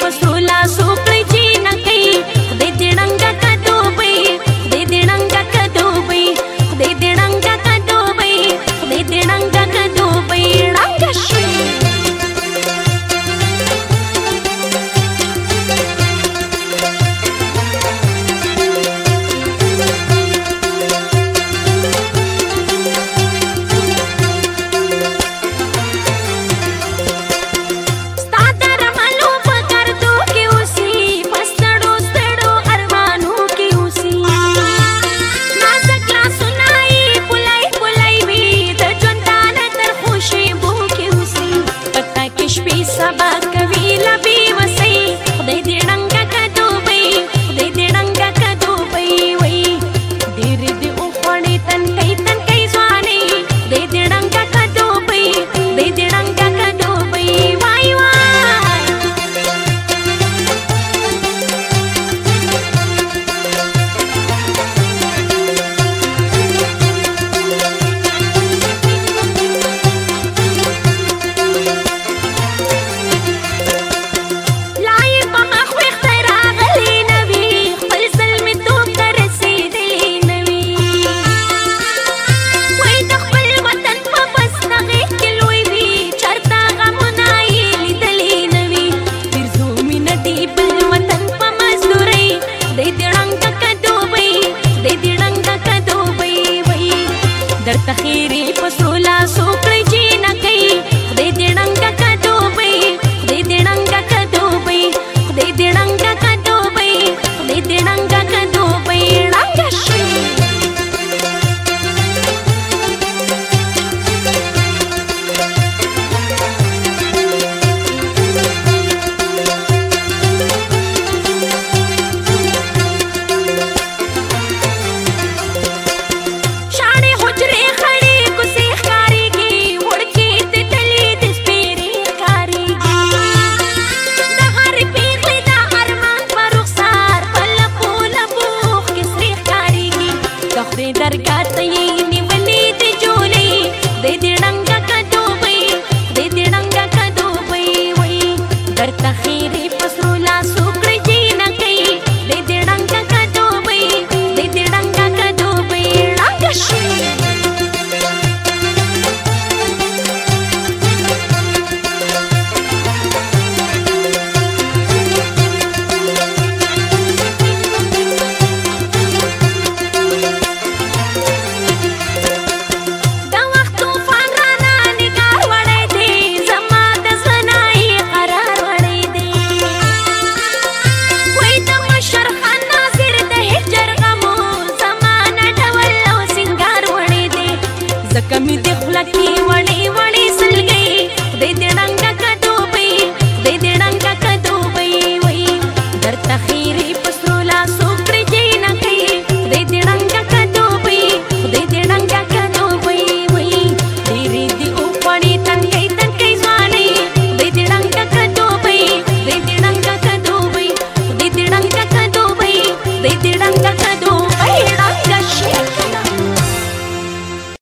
پسرو لا سوکړي چې نه کوي خدای دې ړنګ کډوبي ډنګ کدو وای د دې ډنګ کدو وای وای درته خیره کخري درګه ته یې نیولې دي جولې د دې ډنګ کډو وې د دې ډنګ کډو وې وې درته زکه می د خپل کې